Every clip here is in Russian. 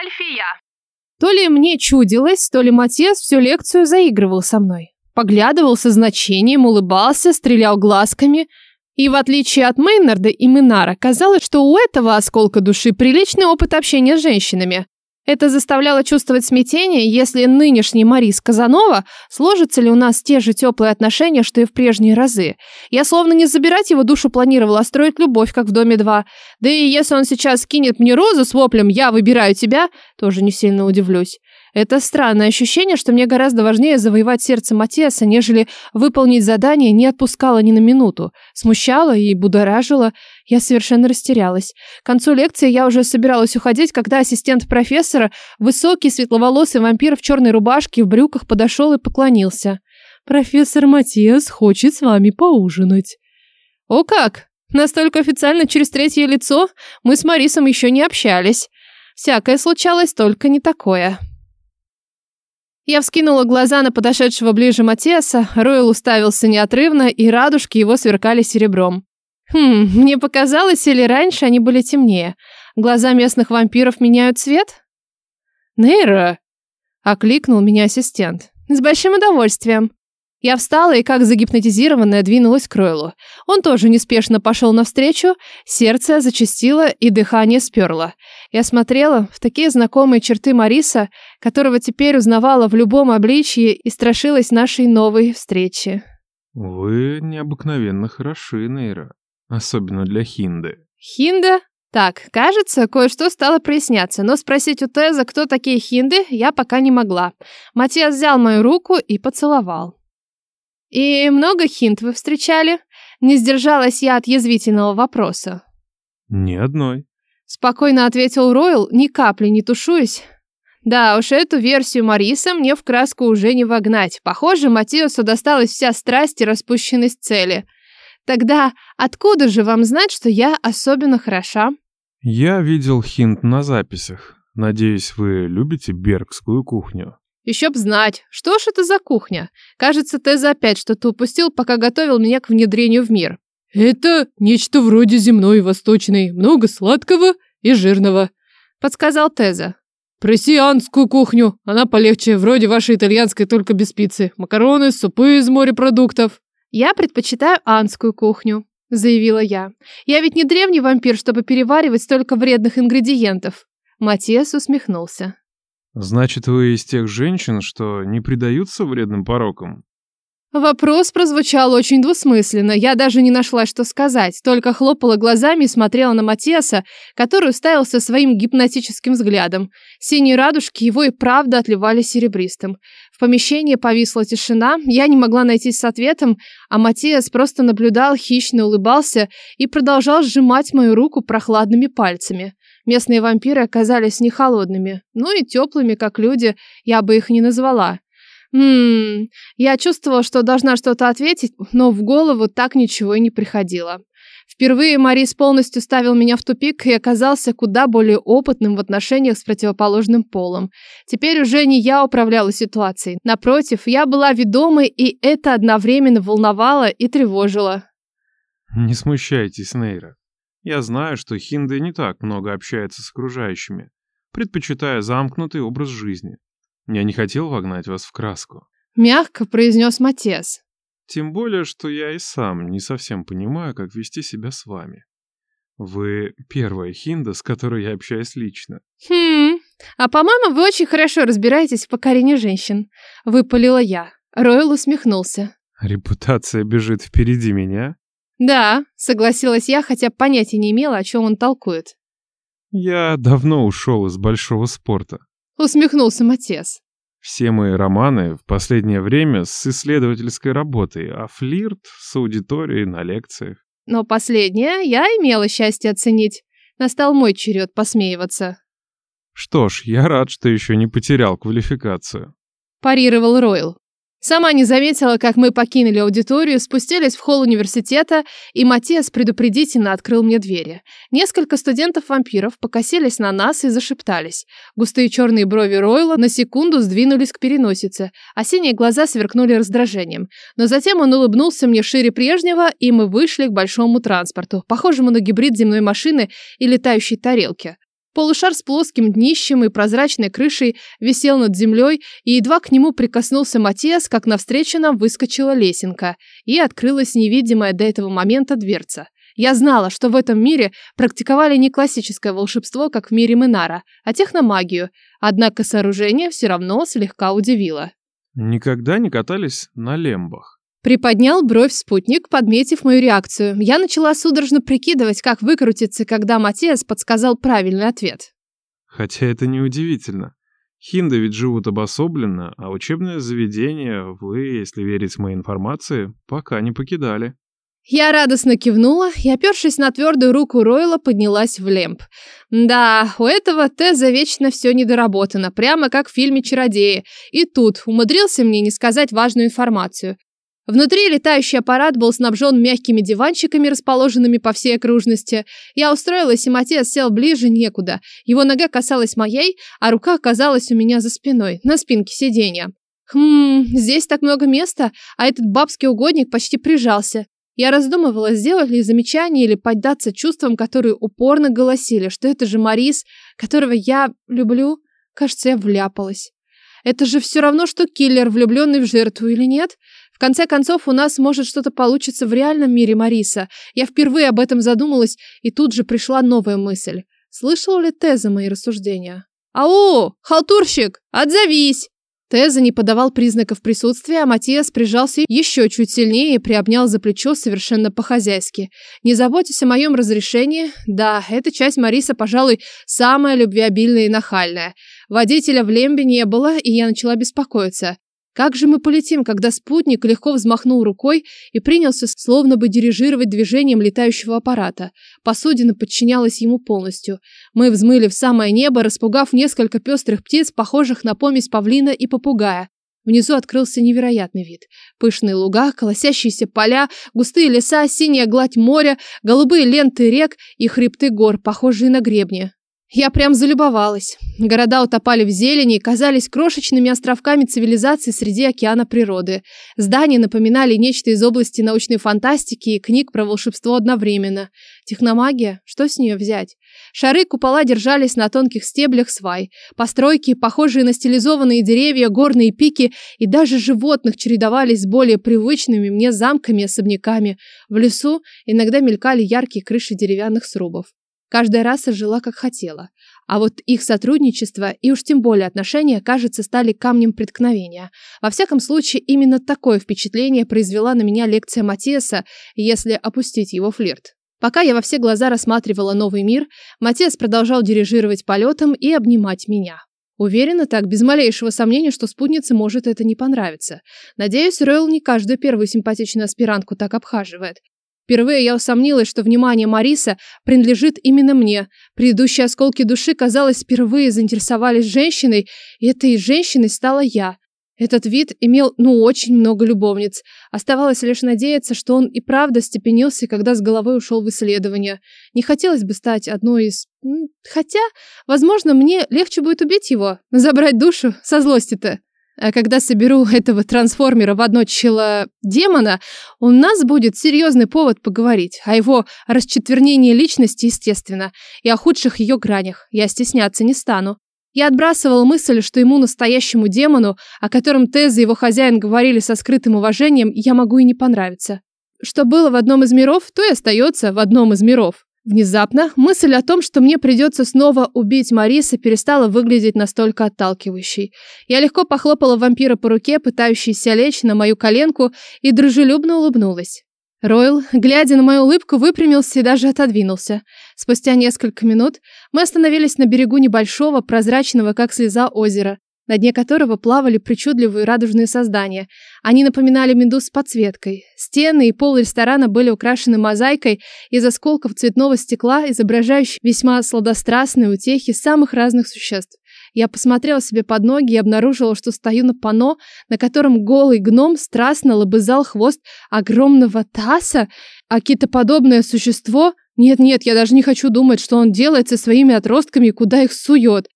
Альфия. То ли мне чудилось, то ли Матиас всю лекцию заигрывал со мной. Поглядывал со значением, улыбался, стрелял глазками. И в отличие от Мейнарда и Минара, казалось, что у этого осколка души приличный опыт общения с женщинами. Это заставляло чувствовать смятение, если нынешний Марис Казанова сложится ли у нас те же теплые отношения, что и в прежние разы. Я словно не забирать его душу планировала, а строить любовь, как в Доме 2. Да и если он сейчас кинет мне розу с воплем «Я выбираю тебя», тоже не сильно удивлюсь. Это странное ощущение, что мне гораздо важнее завоевать сердце Матиаса, нежели выполнить задание, не отпускало ни на минуту. Смущало и будоражило. Я совершенно растерялась. К концу лекции я уже собиралась уходить, когда ассистент профессора, высокий светловолосый вампир в черной рубашке и в брюках, подошел и поклонился. «Профессор Матиас хочет с вами поужинать». «О как! Настолько официально через третье лицо мы с Марисом еще не общались. Всякое случалось, только не такое». Я вскинула глаза на подошедшего ближе Матиаса, Ройл уставился неотрывно, и радужки его сверкали серебром. Хм, мне показалось, или раньше они были темнее. Глаза местных вампиров меняют цвет? Нейра! Окликнул меня ассистент. С большим удовольствием. Я встала и, как загипнотизированная, двинулась к Ройлу. Он тоже неспешно пошел навстречу, сердце зачастило и дыхание сперло. Я смотрела в такие знакомые черты Мариса, которого теперь узнавала в любом обличье и страшилась нашей новой встречи. «Вы необыкновенно хороши, Нейра. Особенно для Хинды». «Хинда?» Так, кажется, кое-что стало проясняться, но спросить у Теза, кто такие хинды, я пока не могла. Матиас взял мою руку и поцеловал. «И много хинт вы встречали?» Не сдержалась я от язвительного вопроса. «Ни одной», — спокойно ответил Ройл, ни капли не тушуясь. Да уж, эту версию Мариса мне в краску уже не вогнать. Похоже, Матиосу досталась вся страсть и распущенность цели. Тогда откуда же вам знать, что я особенно хороша? Я видел хинт на записях. Надеюсь, вы любите бергскую кухню. Еще б знать, что ж это за кухня? Кажется, Теза опять что-то упустил, пока готовил меня к внедрению в мир. Это нечто вроде земной и восточной, много сладкого и жирного, подсказал Теза. Прессианскую кухню, она полегче, вроде вашей итальянской, только без пиццы. Макароны, супы из морепродуктов. Я предпочитаю анскую кухню, заявила я. Я ведь не древний вампир, чтобы переваривать столько вредных ингредиентов. Матиас усмехнулся. Значит, вы из тех женщин, что не предаются вредным порокам? Вопрос прозвучал очень двусмысленно. Я даже не нашла, что сказать, только хлопала глазами и смотрела на Матиаса, который уставился своим гипнотическим взглядом. Синие радужки его и правда отливали серебристым. В помещении повисла тишина, я не могла найти с ответом, а Матиас просто наблюдал, хищно улыбался и продолжал сжимать мою руку прохладными пальцами. Местные вампиры оказались не холодными, ну и теплыми, как люди, я бы их не назвала. Ммм, я чувствовала, что должна что-то ответить, но в голову так ничего и не приходило. Впервые Марис полностью ставил меня в тупик и оказался куда более опытным в отношениях с противоположным полом. Теперь уже не я управляла ситуацией. Напротив, я была ведомой, и это одновременно волновало и тревожило. Не смущайтесь, Нейра. Я знаю, что Хинды не так много общается с окружающими, предпочитая замкнутый образ жизни. Я не хотел вогнать вас в краску. Мягко произнес Матес. Тем более, что я и сам не совсем понимаю, как вести себя с вами. Вы первая Хинда, с которой я общаюсь лично. Хм, а по-моему, вы очень хорошо разбираетесь в покорении женщин. Выпалила я. Ройл усмехнулся. Репутация бежит впереди меня? Да, согласилась я, хотя понятия не имела, о чем он толкует. Я давно ушел из большого спорта. Усмехнулся Матес. Все мои романы в последнее время с исследовательской работой, а флирт с аудиторией на лекциях. Но последнее я имела счастье оценить. Настал мой черед посмеиваться. Что ж, я рад, что еще не потерял квалификацию. Парировал Ройл. Сама не заметила, как мы покинули аудиторию, спустились в холл университета, и Матиас предупредительно открыл мне двери. Несколько студентов-вампиров покосились на нас и зашептались. Густые черные брови Ройла на секунду сдвинулись к переносице, а синие глаза сверкнули раздражением. Но затем он улыбнулся мне шире прежнего, и мы вышли к большому транспорту, похожему на гибрид земной машины и летающей тарелки. Полушар с плоским днищем и прозрачной крышей висел над землей, и едва к нему прикоснулся Матиас, как навстречу нам выскочила лесенка, и открылась невидимая до этого момента дверца. Я знала, что в этом мире практиковали не классическое волшебство, как в мире Минара, а техномагию, однако сооружение все равно слегка удивило. Никогда не катались на лембах. Приподнял бровь спутник, подметив мою реакцию. Я начала судорожно прикидывать, как выкрутиться, когда Матиас подсказал правильный ответ. Хотя это не удивительно. Хинды ведь живут обособленно, а учебное заведение вы, если верить моей информации, пока не покидали. Я радостно кивнула и, опершись на твердую руку Ройла, поднялась в лемп. Да, у этого Теза вечно все недоработано, прямо как в фильме «Чародеи». И тут умудрился мне не сказать важную информацию. Внутри летающий аппарат был снабжен мягкими диванчиками, расположенными по всей окружности. Я устроилась, и Матиас сел ближе некуда. Его нога касалась моей, а рука оказалась у меня за спиной, на спинке сиденья. Хм, здесь так много места, а этот бабский угодник почти прижался. Я раздумывала, сделать ли замечание или поддаться чувствам, которые упорно голосили, что это же Марис, которого я люблю. Кажется, я вляпалась. Это же все равно, что киллер, влюбленный в жертву или нет? В конце концов, у нас может что-то получиться в реальном мире Мариса. Я впервые об этом задумалась, и тут же пришла новая мысль. Слышал ли Теза мои рассуждения? «Ау, халтурщик, отзовись!» Теза не подавал признаков присутствия, а Матиас прижался еще чуть сильнее и приобнял за плечо совершенно по-хозяйски. Не заботьтесь о моем разрешении. Да, эта часть Мариса, пожалуй, самая любвеобильная и нахальная. Водителя в Лембе не было, и я начала беспокоиться. Как же мы полетим, когда спутник легко взмахнул рукой и принялся словно бы дирижировать движением летающего аппарата? Посудина подчинялась ему полностью. Мы взмыли в самое небо, распугав несколько пестрых птиц, похожих на помесь павлина и попугая. Внизу открылся невероятный вид. Пышные луга, колосящиеся поля, густые леса, синяя гладь моря, голубые ленты рек и хребты гор, похожие на гребни. Я прям залюбовалась. Города утопали в зелени и казались крошечными островками цивилизации среди океана природы. Здания напоминали нечто из области научной фантастики и книг про волшебство одновременно. Техномагия? Что с нее взять? Шары купола держались на тонких стеблях свай. Постройки, похожие на стилизованные деревья, горные пики и даже животных чередовались с более привычными мне замками и особняками. В лесу иногда мелькали яркие крыши деревянных срубов. Каждая раса жила как хотела. А вот их сотрудничество и уж тем более отношения, кажется, стали камнем преткновения. Во всяком случае, именно такое впечатление произвела на меня лекция Матиаса, если опустить его флирт. Пока я во все глаза рассматривала новый мир, Матиас продолжал дирижировать полетом и обнимать меня. Уверена так, без малейшего сомнения, что спутнице может это не понравиться. Надеюсь, Ройл не каждую первую симпатичную аспирантку так обхаживает. Впервые я усомнилась, что внимание Мариса принадлежит именно мне. Предыдущие осколки души, казалось, впервые заинтересовались женщиной, и этой женщиной стала я. Этот вид имел, ну, очень много любовниц. Оставалось лишь надеяться, что он и правда степенился, когда с головой ушел в исследование. Не хотелось бы стать одной из... Хотя, возможно, мне легче будет убить его, забрать душу со злости-то. А когда соберу этого трансформера в одно чело демона, у нас будет серьезный повод поговорить о его расчетвернении личности, естественно, и о худших ее гранях. Я стесняться не стану. Я отбрасывал мысль, что ему, настоящему демону, о котором Тез и его хозяин говорили со скрытым уважением, я могу и не понравиться. Что было в одном из миров, то и остается в одном из миров. Внезапно мысль о том, что мне придется снова убить Мариса, перестала выглядеть настолько отталкивающей. Я легко похлопала вампира по руке, пытающейся лечь на мою коленку, и дружелюбно улыбнулась. Ройл, глядя на мою улыбку, выпрямился и даже отодвинулся. Спустя несколько минут мы остановились на берегу небольшого, прозрачного, как слеза, озера на дне которого плавали причудливые радужные создания. Они напоминали медуз с подсветкой. Стены и пол ресторана были украшены мозаикой из осколков цветного стекла, изображающих весьма сладострастные утехи самых разных существ. Я посмотрела себе под ноги и обнаружила, что стою на пано, на котором голый гном страстно лобызал хвост огромного таса, а китоподобное существо... Нет-нет, я даже не хочу думать, что он делает со своими отростками и куда их сует.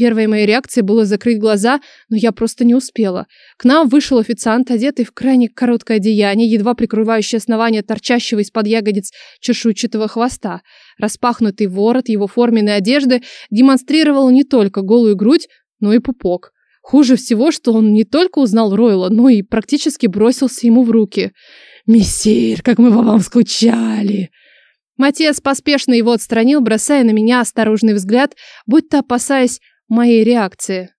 Первой моей реакцией было закрыть глаза, но я просто не успела. К нам вышел официант, одетый в крайне короткое одеяние, едва прикрывающее основание торчащего из-под ягодиц чешуйчатого хвоста. Распахнутый ворот его форменной одежды демонстрировал не только голую грудь, но и пупок. Хуже всего, что он не только узнал Ройла, но и практически бросился ему в руки. «Мессир, как мы по вам скучали!» Матиас поспешно его отстранил, бросая на меня осторожный взгляд, будто опасаясь моей реакции.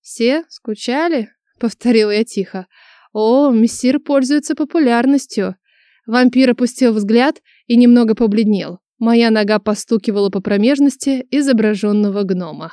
«Все скучали?» — повторила я тихо. «О, мессир пользуется популярностью». Вампир опустил взгляд и немного побледнел. Моя нога постукивала по промежности изображенного гнома.